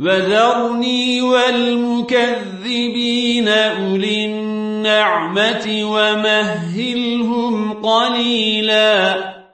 وذرني والمكذبين أولي النعمة ومهلهم قليلاً.